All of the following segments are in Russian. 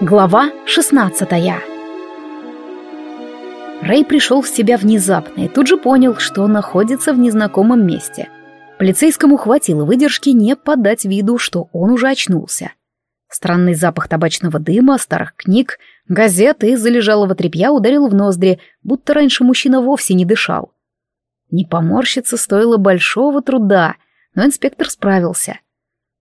Глава 16 Рэй пришел в себя внезапно и тут же понял, что находится в незнакомом месте. Полицейскому хватило выдержки не подать виду, что он уже очнулся. Странный запах табачного дыма, старых книг, газет и залежалого тряпья ударил в ноздри, будто раньше мужчина вовсе не дышал. Не поморщиться стоило большого труда, но инспектор справился.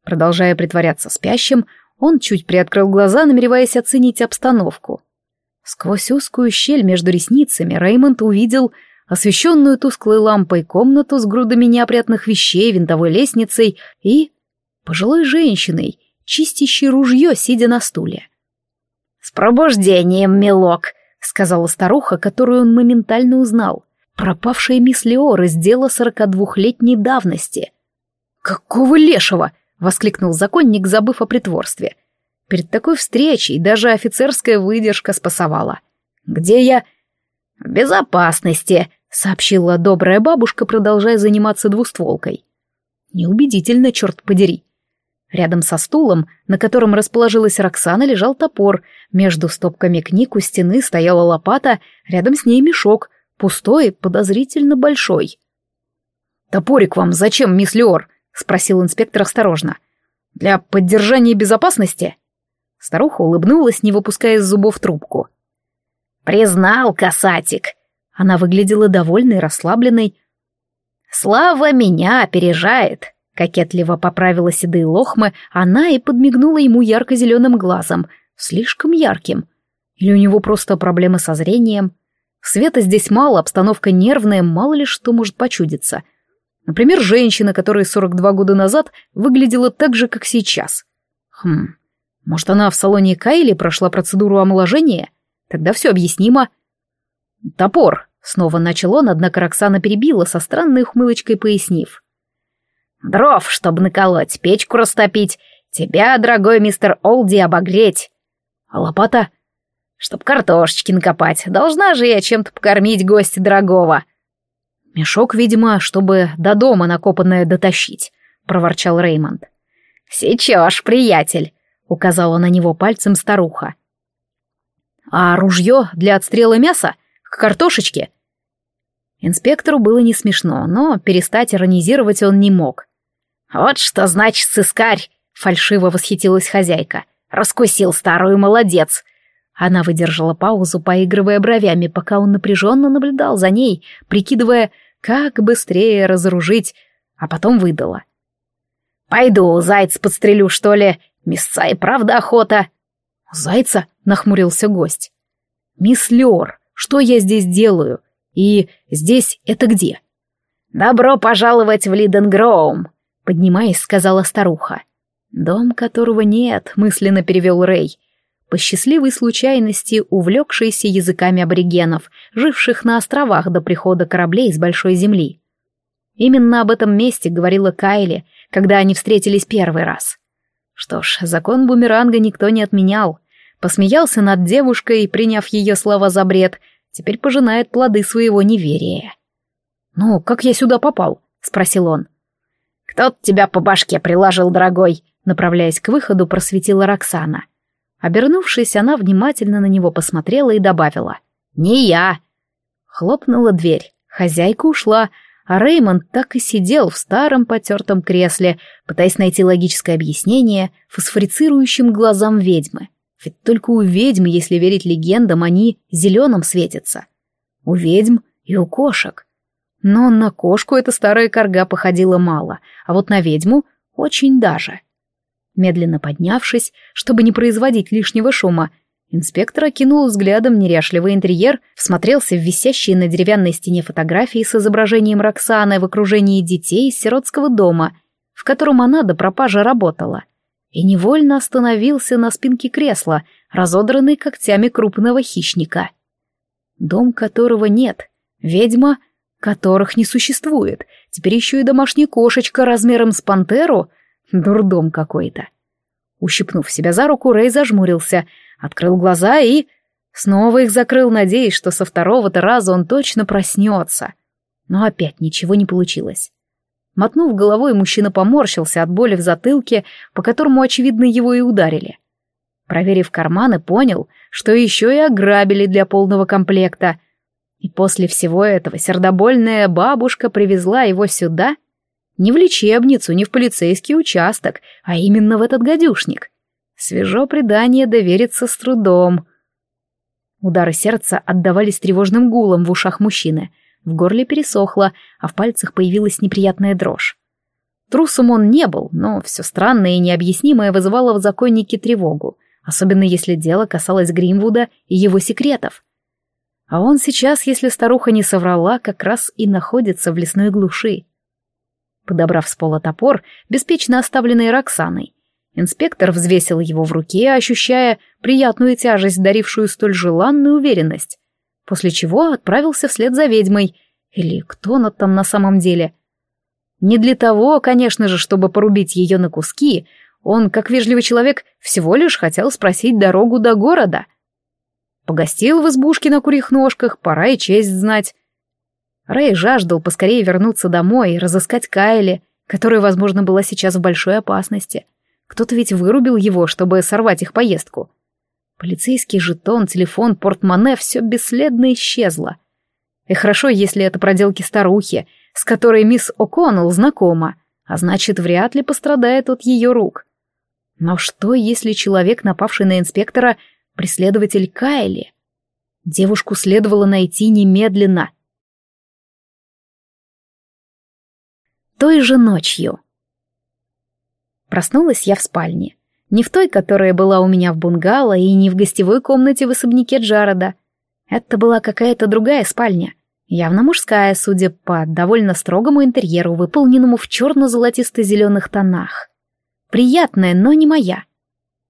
Продолжая притворяться спящим, он чуть приоткрыл глаза, намереваясь оценить обстановку. Сквозь узкую щель между ресницами Реймонд увидел освещенную тусклой лампой комнату с грудами неопрятных вещей, винтовой лестницей и пожилой женщиной, чистящей ружье, сидя на стуле. «С пробуждением, милок!» — сказала старуха, которую он моментально узнал. Пропавшая мисс Леор из дела сорока двухлетней давности. «Какого лешего!» — воскликнул законник, забыв о притворстве. Перед такой встречей даже офицерская выдержка спасовала. «Где я?» «В безопасности», — сообщила добрая бабушка, продолжая заниматься двустволкой. Неубедительно, черт подери. Рядом со стулом, на котором расположилась Роксана, лежал топор. Между стопками книг у стены стояла лопата, рядом с ней мешок, пустой, подозрительно большой. «Топорик вам зачем, мисс Леор?» — спросил инспектор осторожно. «Для поддержания безопасности?» Старуха улыбнулась, не выпуская из зубов трубку. «Признал, касатик!» Она выглядела довольной, расслабленной. «Слава меня опережает!» Кокетливо поправила седые лохмы, она и подмигнула ему ярко-зеленым глазом, слишком ярким. Или у него просто проблемы со зрением? Света здесь мало, обстановка нервная, мало ли что может почудиться — Например, женщина, которая 42 года назад выглядела так же, как сейчас. Хм, может, она в салоне Кайли прошла процедуру омоложения? Тогда все объяснимо. Топор, снова начал он, однако Роксана перебила, со странной ухмылочкой пояснив. Дров, чтобы наколоть, печку растопить, тебя, дорогой мистер Олди, обогреть. А лопата? Чтоб картошечки накопать, должна же я чем-то покормить гостя дорогого. — «Мешок, видимо, чтобы до дома накопанное дотащить», — проворчал Реймонд. «Сечешь, приятель», — указала на него пальцем старуха. «А ружье для отстрела мяса? К картошечке?» Инспектору было не смешно, но перестать иронизировать он не мог. «Вот что значит сыскарь!» — фальшиво восхитилась хозяйка. «Раскусил старую молодец!» Она выдержала паузу, поигрывая бровями, пока он напряженно наблюдал за ней, прикидывая, как быстрее разоружить, а потом выдала. «Пойду, зайца подстрелю, что ли? Мясца и правда охота». «Зайца?» — нахмурился гость. «Мисс Лёр, что я здесь делаю? И здесь это где?» «Добро пожаловать в Лиденгроум», — поднимаясь, сказала старуха. «Дом, которого нет», — мысленно перевел Рэй по счастливой случайности увлекшийся языками аборигенов, живших на островах до прихода кораблей с большой земли. Именно об этом месте говорила Кайли, когда они встретились первый раз. Что ж, закон бумеранга никто не отменял. Посмеялся над девушкой, приняв ее слова за бред, теперь пожинает плоды своего неверия. «Ну, как я сюда попал?» — спросил он. «Кто-то тебя по башке приложил, дорогой», — направляясь к выходу, просветила Роксана. — Обернувшись, она внимательно на него посмотрела и добавила. «Не я!» Хлопнула дверь. Хозяйка ушла, а Реймонд так и сидел в старом потертом кресле, пытаясь найти логическое объяснение фосфорицирующим глазам ведьмы. Ведь только у ведьм, если верить легендам, они зеленым светятся. У ведьм и у кошек. Но на кошку эта старая корга походила мало, а вот на ведьму очень даже. Медленно поднявшись, чтобы не производить лишнего шума, инспектор окинул взглядом неряшливый интерьер, всмотрелся в висящие на деревянной стене фотографии с изображением Роксаны в окружении детей из сиротского дома, в котором она до пропажи работала, и невольно остановился на спинке кресла, разодранный когтями крупного хищника. Дом которого нет, ведьма, которых не существует, теперь еще и домашняя кошечка размером с пантеру — Дурдом какой-то. Ущипнув себя за руку, Рэй зажмурился, открыл глаза и... Снова их закрыл, надеясь, что со второго-то раза он точно проснется. Но опять ничего не получилось. Мотнув головой, мужчина поморщился от боли в затылке, по которому, очевидно, его и ударили. Проверив карманы, понял, что еще и ограбили для полного комплекта. И после всего этого сердобольная бабушка привезла его сюда? Не в лечебницу, не в полицейский участок, а именно в этот гадюшник. Свежо предание довериться с трудом. Удары сердца отдавались тревожным гулом в ушах мужчины. В горле пересохло, а в пальцах появилась неприятная дрожь. Трусом он не был, но все странное и необъяснимое вызывало в законнике тревогу, особенно если дело касалось Гримвуда и его секретов. А он сейчас, если старуха не соврала, как раз и находится в лесной глуши. Подобрав с пола топор, беспечно оставленный Роксаной, инспектор взвесил его в руке, ощущая приятную тяжесть, дарившую столь желанную уверенность, после чего отправился вслед за ведьмой, или кто она там на самом деле. Не для того, конечно же, чтобы порубить ее на куски, он, как вежливый человек, всего лишь хотел спросить дорогу до города — Погостил в избушке на курьих ножках, пора и честь знать. Рэй жаждал поскорее вернуться домой и разыскать Кайли, которая, возможно, была сейчас в большой опасности. Кто-то ведь вырубил его, чтобы сорвать их поездку. Полицейский жетон, телефон, портмоне — все бесследно исчезло. И хорошо, если это проделки старухи, с которой мисс О'Коннелл знакома, а значит, вряд ли пострадает от ее рук. Но что, если человек, напавший на инспектора, преследователь Кайли. Девушку следовало найти немедленно. Той же ночью. Проснулась я в спальне. Не в той, которая была у меня в бунгало, и не в гостевой комнате в особняке Джареда. Это была какая-то другая спальня. Явно мужская, судя по довольно строгому интерьеру, выполненному в черно-золотисто-зеленых тонах. Приятная, но не моя.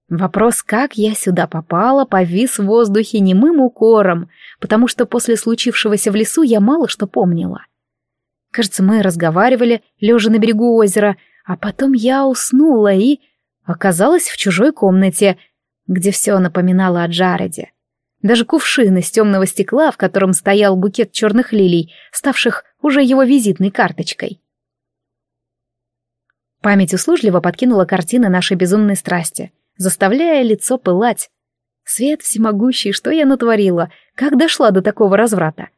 Вопрос, как я сюда попала, повис в воздухе немым укором, потому что после случившегося в лесу я мало что помнила. Кажется, мы разговаривали, лежа на берегу озера, а потом я уснула и оказалась в чужой комнате, где все напоминало о Джареде. Даже кувшин из темного стекла, в котором стоял букет черных лилий, ставших уже его визитной карточкой. Память услужливо подкинула картины нашей безумной страсти — заставляя лицо пылать. Свет всемогущий, что я натворила? Как дошла до такого разврата?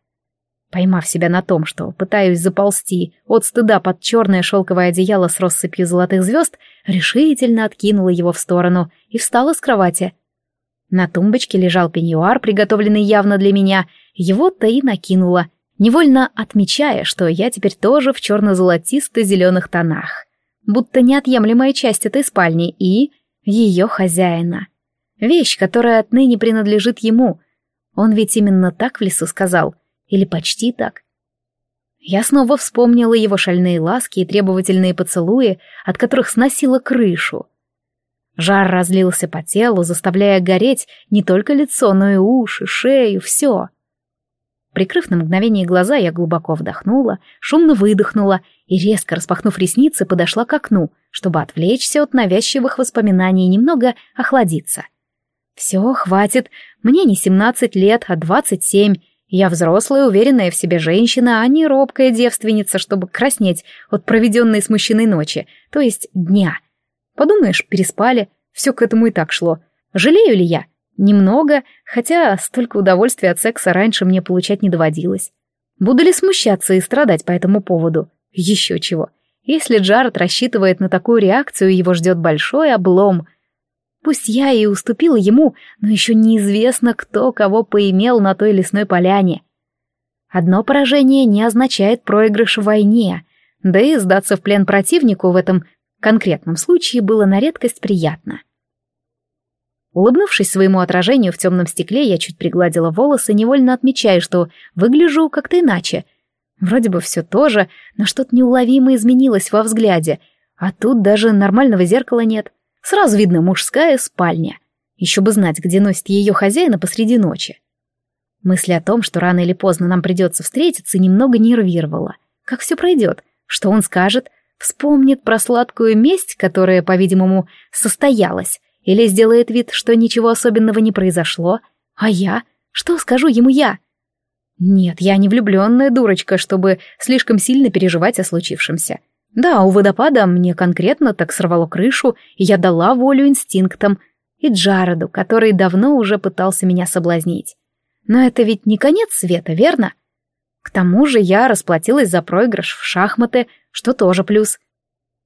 Поймав себя на том, что пытаюсь заползти от стыда под черное шелковое одеяло с россыпью золотых звезд, решительно откинула его в сторону и встала с кровати. На тумбочке лежал пеньюар, приготовленный явно для меня, его-то и накинула, невольно отмечая, что я теперь тоже в черно-золотисто-зеленых тонах. Будто неотъемлемая часть этой спальни и ее хозяина. Вещь, которая отныне принадлежит ему. Он ведь именно так в лесу сказал, или почти так. Я снова вспомнила его шальные ласки и требовательные поцелуи, от которых сносила крышу. Жар разлился по телу, заставляя гореть не только лицо, но и уши, шею, все. Прикрыв на мгновение глаза, я глубоко вдохнула, шумно выдохнула и, резко распахнув ресницы, подошла к окну, чтобы отвлечься от навязчивых воспоминаний и немного охладиться. «Все, хватит. Мне не семнадцать лет, а двадцать семь. Я взрослая, уверенная в себе женщина, а не робкая девственница, чтобы краснеть от проведенной с мужчиной ночи, то есть дня. Подумаешь, переспали, все к этому и так шло. Жалею ли я? Немного, хотя столько удовольствия от секса раньше мне получать не доводилось. Буду ли смущаться и страдать по этому поводу? Еще чего. Если Джаред рассчитывает на такую реакцию, его ждет большой облом. Пусть я и уступила ему, но еще неизвестно, кто кого поимел на той лесной поляне. Одно поражение не означает проигрыш в войне, да и сдаться в плен противнику в этом конкретном случае было на редкость приятно. Улыбнувшись своему отражению в темном стекле, я чуть пригладила волосы, невольно отмечая, что выгляжу как-то иначе. Вроде бы все то же, но что-то неуловимо изменилось во взгляде, а тут даже нормального зеркала нет. Сразу видно мужская спальня. Еще бы знать, где носит ее хозяина посреди ночи. Мысль о том, что рано или поздно нам придется встретиться, немного нервировала. Как все пройдет? Что он скажет? Вспомнит про сладкую месть, которая, по-видимому, состоялась, или сделает вид, что ничего особенного не произошло? А я? Что скажу ему я? Нет, я не влюбленная дурочка, чтобы слишком сильно переживать о случившемся. Да, у водопада мне конкретно так сорвало крышу, и я дала волю инстинктам. и Джареду, который давно уже пытался меня соблазнить. Но это ведь не конец света, верно? К тому же я расплатилась за проигрыш в шахматы, что тоже плюс.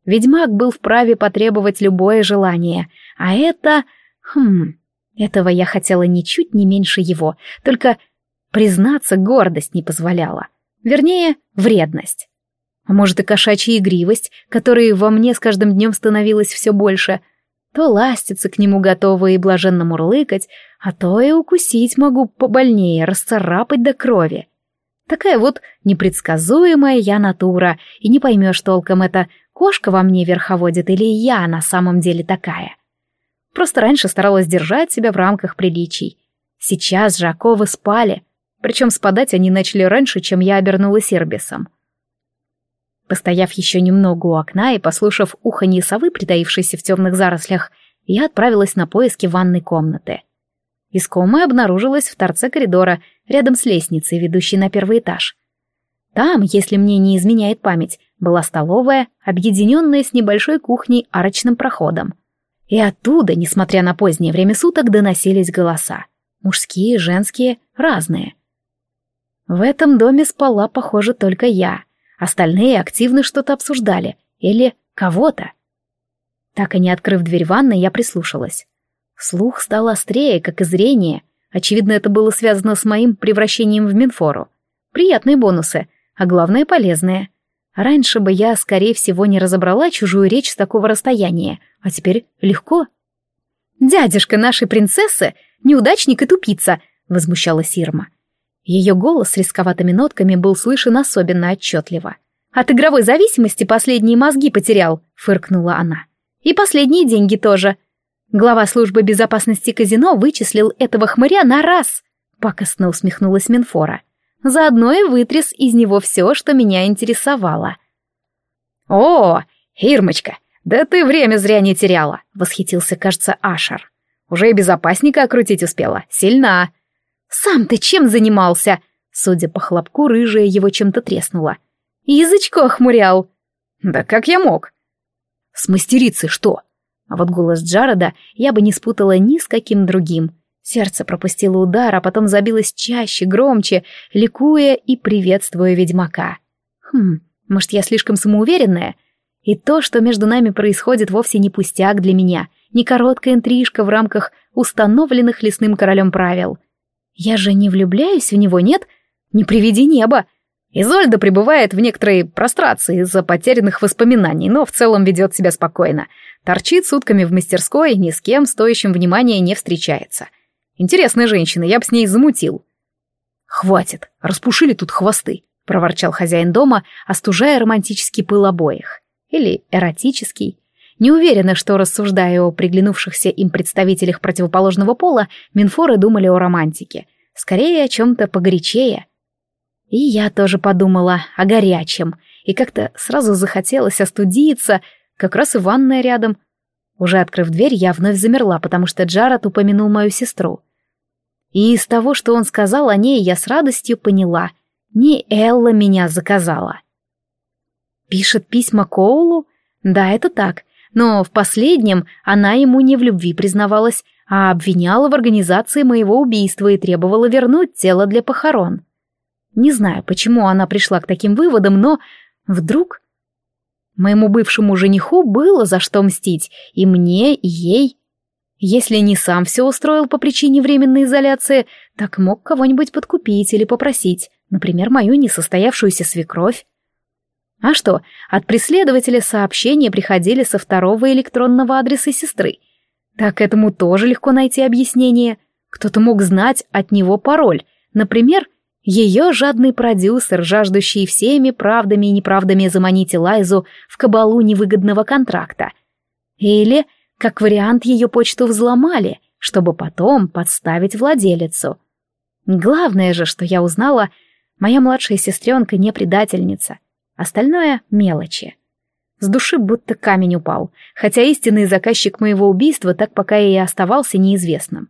Ведьмак был вправе потребовать любое желание, а это... Хм... Этого я хотела ничуть не меньше его, только, признаться, гордость не позволяла. Вернее, вредность. А может и кошачья игривость, которой во мне с каждым днем становилось все больше — то ластиться к нему готова и блаженно мурлыкать, а то и укусить могу побольнее, расцарапать до крови. Такая вот непредсказуемая я натура, и не поймешь толком, это кошка во мне верховодит или я на самом деле такая. Просто раньше старалась держать себя в рамках приличий. Сейчас же оковы спали, причем спадать они начали раньше, чем я обернулась Ирбисом. Постояв еще немного у окна и послушав уханье совы, притаившейся в темных зарослях, я отправилась на поиски ванной комнаты. Искомая обнаружилась в торце коридора, рядом с лестницей, ведущей на первый этаж. Там, если мне не изменяет память, была столовая, объединенная с небольшой кухней арочным проходом. И оттуда, несмотря на позднее время суток, доносились голоса. Мужские, женские, разные. В этом доме спала, похоже, только я — Остальные активно что-то обсуждали. Или кого-то. Так и не открыв дверь ванной, я прислушалась. Слух стал острее, как и зрение. Очевидно, это было связано с моим превращением в Минфору. Приятные бонусы, а главное полезные. Раньше бы я, скорее всего, не разобрала чужую речь с такого расстояния, а теперь легко. «Дядюшка нашей принцессы — неудачник и тупица», — возмущалась Ирма. Ее голос с рисковатыми нотками был слышен особенно отчетливо. «От игровой зависимости последние мозги потерял», — фыркнула она. «И последние деньги тоже. Глава службы безопасности казино вычислил этого хмыря на раз», — пакостно усмехнулась Минфора. «Заодно и вытряс из него все, что меня интересовало». «О, Ирмочка, да ты время зря не теряла», — восхитился, кажется, Ашер. «Уже и безопасника окрутить успела. Сильна». «Сам ты чем занимался?» Судя по хлопку, рыжая его чем-то треснула. «Язычко охмурял». «Да как я мог?» «С мастерицей что?» А вот голос Джареда я бы не спутала ни с каким другим. Сердце пропустило удар, а потом забилось чаще, громче, ликуя и приветствуя ведьмака. Хм, может, я слишком самоуверенная? И то, что между нами происходит, вовсе не пустяк для меня, не короткая интрижка в рамках установленных лесным королем правил. Я же не влюбляюсь в него, нет? Не приведи небо. Изольда пребывает в некоторой прострации из-за потерянных воспоминаний, но в целом ведет себя спокойно. Торчит сутками в мастерской, ни с кем стоящим внимания не встречается. Интересная женщина, я бы с ней замутил. «Хватит, распушили тут хвосты», — проворчал хозяин дома, остужая романтический пыл обоих. Или эротический. Не уверена, что, рассуждая о приглянувшихся им представителях противоположного пола, Минфоры думали о романтике. Скорее, о чем-то погорячее. И я тоже подумала о горячем, и как-то сразу захотелось остудиться, как раз и ванная рядом. Уже открыв дверь, я вновь замерла, потому что Джаред упомянул мою сестру. И из того, что он сказал о ней, я с радостью поняла. Не Элла меня заказала. Пишет письма Коулу? Да, это так. Но в последнем она ему не в любви признавалась, а обвиняла в организации моего убийства и требовала вернуть тело для похорон. Не знаю, почему она пришла к таким выводам, но вдруг... Моему бывшему жениху было за что мстить, и мне, и ей. Если не сам все устроил по причине временной изоляции, так мог кого-нибудь подкупить или попросить, например, мою несостоявшуюся свекровь. А что, от преследователя сообщения приходили со второго электронного адреса сестры. Так этому тоже легко найти объяснение. Кто-то мог знать от него пароль. Например, ее жадный продюсер, жаждущий всеми правдами и неправдами заманить Элайзу в кабалу невыгодного контракта. Или, как вариант, ее почту взломали, чтобы потом подставить владелицу. Главное же, что я узнала, моя младшая сестренка не предательница. Остальное — мелочи. С души будто камень упал, хотя истинный заказчик моего убийства так пока и оставался неизвестным.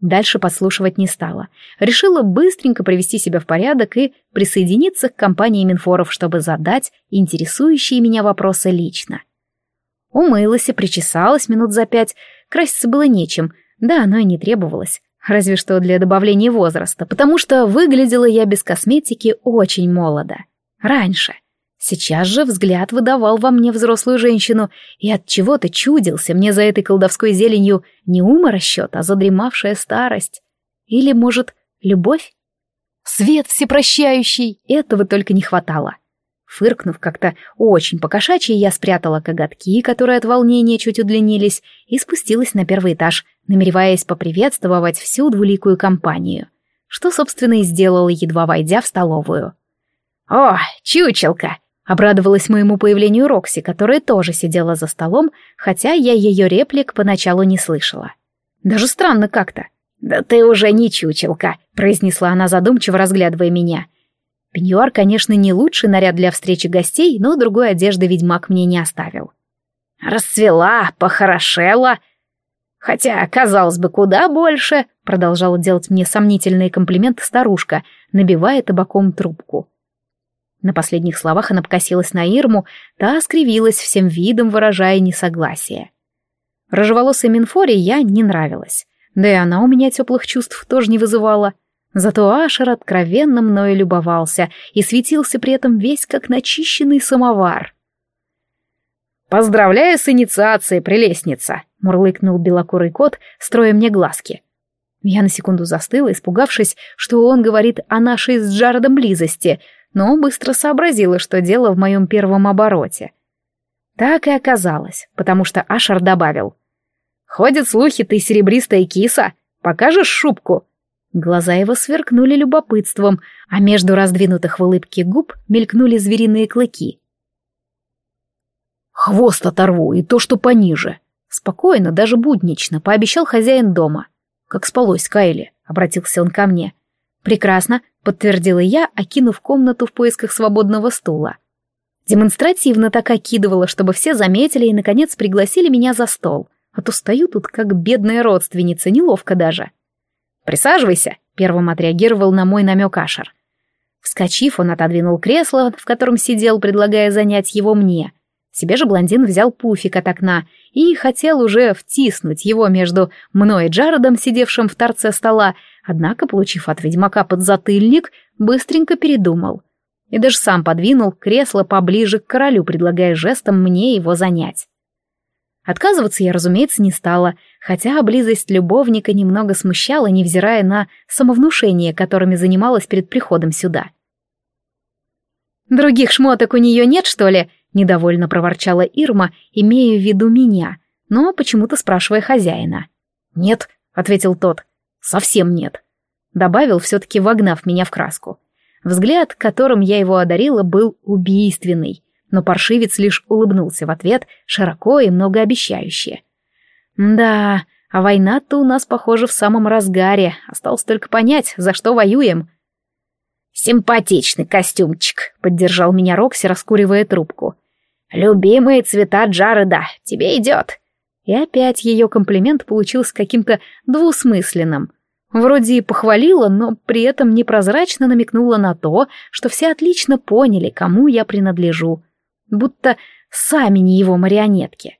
Дальше подслушивать не стала. Решила быстренько привести себя в порядок и присоединиться к компании Минфоров, чтобы задать интересующие меня вопросы лично. Умылась и причесалась минут за пять, краситься было нечем, да оно и не требовалось, разве что для добавления возраста, потому что выглядела я без косметики очень молодо. Раньше. Сейчас же взгляд выдавал во мне взрослую женщину, и от чего-то чудился мне за этой колдовской зеленью не ум расчет, а задремавшая старость. Или, может, любовь? Свет всепрощающий! Этого только не хватало. Фыркнув как-то очень покошачьи, я спрятала коготки, которые от волнения чуть удлинились, и спустилась на первый этаж, намереваясь поприветствовать всю двуликую компанию. Что, собственно, и сделала, едва войдя в столовую. «О, чучелка!» — обрадовалась моему появлению Рокси, которая тоже сидела за столом, хотя я ее реплик поначалу не слышала. Даже странно как-то. «Да ты уже не чучелка», — произнесла она задумчиво, разглядывая меня. Пеньюар, конечно, не лучший наряд для встречи гостей, но другой одежды ведьмак мне не оставил. «Расцвела, похорошела!» «Хотя, казалось бы, куда больше!» — продолжала делать мне сомнительные комплименты старушка, набивая табаком трубку. На последних словах она покосилась на Ирму, та скривилась всем видом, выражая несогласие. Рыжеволосой Минфоре я не нравилась, да и она у меня теплых чувств тоже не вызывала. Зато Ашер откровенно мною любовался и светился при этом весь как начищенный самовар. «Поздравляю с инициацией, прелестница!» — мурлыкнул белокурый кот, строя мне глазки. Я на секунду застыла, испугавшись, что он говорит о нашей с Джаредом близости, но быстро сообразила, что дело в моем первом обороте. Так и оказалось, потому что Ашер добавил. «Ходят слухи, ты серебристая киса. Покажешь шубку?» Глаза его сверкнули любопытством, а между раздвинутых в улыбке губ мелькнули звериные клыки. «Хвост оторву, и то, что пониже!» Спокойно, даже буднично, пообещал хозяин дома. «Как спалось, Кайли?» — обратился он ко мне. «Прекрасно», — подтвердила я, окинув комнату в поисках свободного стула. Демонстративно так окидывала, чтобы все заметили и, наконец, пригласили меня за стол. А то стою тут, как бедная родственница, неловко даже. «Присаживайся», — первым отреагировал на мой намек Ашер. Вскочив, он отодвинул кресло, в котором сидел, предлагая занять его мне. Себе же блондин взял пуфик от окна и хотел уже втиснуть его между мной и Джаредом, сидевшим в торце стола, однако, получив от ведьмака подзатыльник, быстренько передумал. И даже сам подвинул кресло поближе к королю, предлагая жестом мне его занять. Отказываться я, разумеется, не стала, хотя близость любовника немного смущала, невзирая на самовнушение, которыми занималась перед приходом сюда. «Других шмоток у нее нет, что ли?» — недовольно проворчала Ирма, имея в виду меня, но почему-то спрашивая хозяина. «Нет», — ответил тот, — «совсем нет», — добавил, все-таки вогнав меня в краску. Взгляд, которым я его одарила, был убийственный — но паршивец лишь улыбнулся в ответ, широко и многообещающе. «Да, а война-то у нас, похоже, в самом разгаре. Осталось только понять, за что воюем». «Симпатичный костюмчик», — поддержал меня Рокси, раскуривая трубку. «Любимые цвета Джареда, тебе идет». И опять ее комплимент получился каким-то двусмысленным. Вроде и похвалила, но при этом непрозрачно намекнула на то, что все отлично поняли, кому я принадлежу будто сами не его марионетки.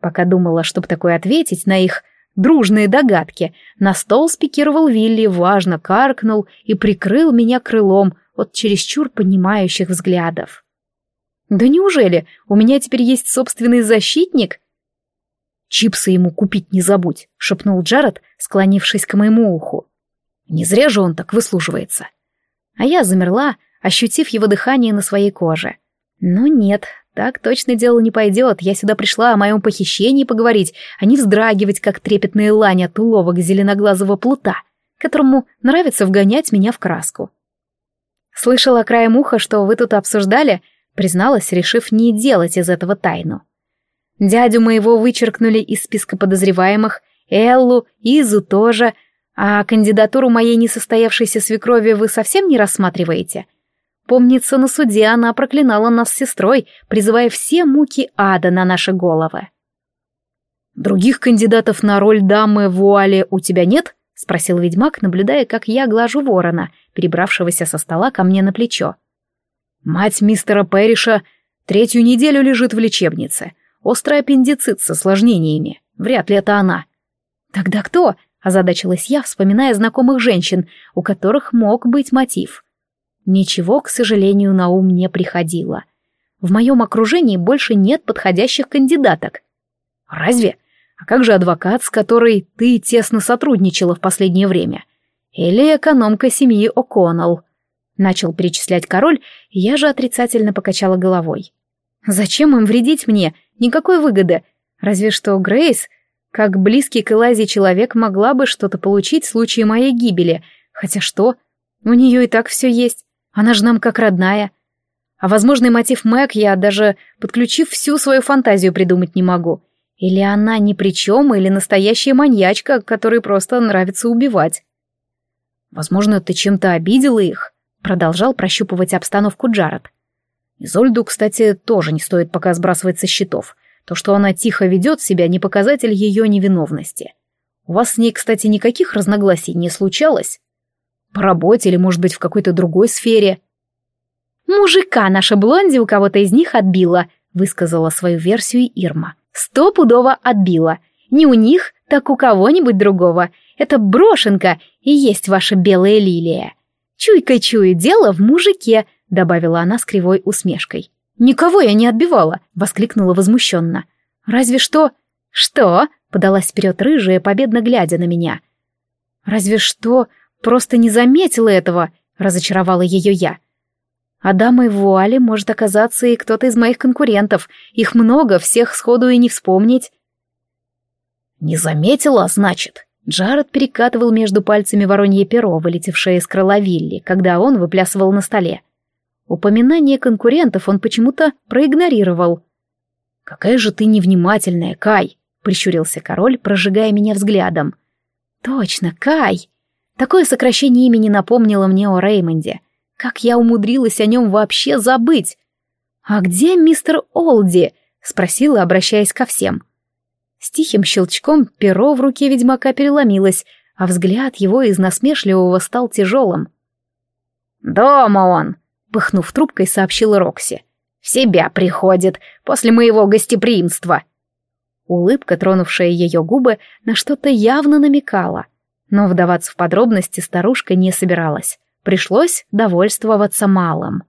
Пока думала, чтобы такое ответить на их дружные догадки, на стол спикировал Вилли, важно каркнул и прикрыл меня крылом от чересчур понимающих взглядов. «Да неужели у меня теперь есть собственный защитник?» «Чипсы ему купить не забудь», — шепнул Джаред, склонившись к моему уху. «Не зря же он так выслуживается». А я замерла, ощутив его дыхание на своей коже. Но нет, так точно дело не пойдет. Я сюда пришла о моем похищении поговорить, а не вздрагивать, как трепетная лань от уловок зеленоглазого плута, которому нравится вгонять меня в краску. Слышала краем уха, что вы тут обсуждали, призналась, решив не делать из этого тайну. Дядю моего вычеркнули из списка подозреваемых, Эллу, Изу тоже, а кандидатуру моей несостоявшейся свекрови вы совсем не рассматриваете? Помнится, на суде она проклинала нас с сестрой, призывая все муки ада на наши головы. «Других кандидатов на роль дамы в вуале у тебя нет?» — спросил ведьмак, наблюдая, как я глажу ворона, перебравшегося со стола ко мне на плечо. «Мать мистера Перриша третью неделю лежит в лечебнице. Острый аппендицит с осложнениями. Вряд ли это она. Тогда кто? Озадачилась я, вспоминая знакомых женщин, у которых мог быть мотив. Ничего, к сожалению, на ум не приходило. В моем окружении больше нет подходящих кандидаток. Разве? А как же адвокат, с которой ты тесно сотрудничала в последнее время? Или экономка семьи О'Коннелл? Начал перечислять король, я же отрицательно покачала головой. Зачем им вредить мне? Никакой выгоды. Разве что Грейс, как близкий к Элайзе человек, могла бы что-то получить в случае моей гибели. Хотя что? У нее и так все есть. Она же нам как родная. А возможный мотив Мэг я даже, подключив всю свою фантазию, придумать не могу. Или она ни при чем, или настоящая маньячка, которой просто нравится убивать. Возможно, ты чем-то обидела их, продолжал прощупывать обстановку Джаред. Изольду, кстати, тоже не стоит пока сбрасывать со счетов. То, что она тихо ведет себя, не показатель ее невиновности. У вас с ней, кстати, никаких разногласий не случалось? По работе или, может быть, в какой-то другой сфере? «Мужика наша Блонди у кого-то из них отбила», — высказала свою версию Ирма. «Стопудово отбила. Не у них, так у кого-нибудь другого. Это брошенка и есть ваша белая лилия. Чуйка чую, дело в мужике», — добавила она с кривой усмешкой. «Никого я не отбивала!» — воскликнула возмущенно. «Разве что...» «Что?» — подалась вперед рыжая, победно глядя на меня. «Разве что просто не заметила этого!» — разочаровала ее я. «А дамой в вуале может оказаться и кто-то из моих конкурентов. Их много, всех сходу и не вспомнить». «Не заметила, значит?» Джаред перекатывал между пальцами воронье перо, вылетевшее из крыла Вилли, когда он выплясывал на столе. Упоминание конкурентов он почему-то проигнорировал. «Какая же ты невнимательная, Кай!» — прищурился король, прожигая меня взглядом. «Точно, Кай!» Такое сокращение имени напомнило мне о Реймонде. Как я умудрилась о нем вообще забыть? «А где мистер Олди?» — спросила, обращаясь ко всем. С тихим щелчком перо в руке ведьмака переломилось, а взгляд его из насмешливого стал тяжелым. «Дома он!» Пыхнув трубкой, сообщила Рокси. «В себя приходит после моего гостеприимства». Улыбка, тронувшая ее губы, на что-то явно намекала. Но вдаваться в подробности старушка не собиралась. Пришлось довольствоваться малым.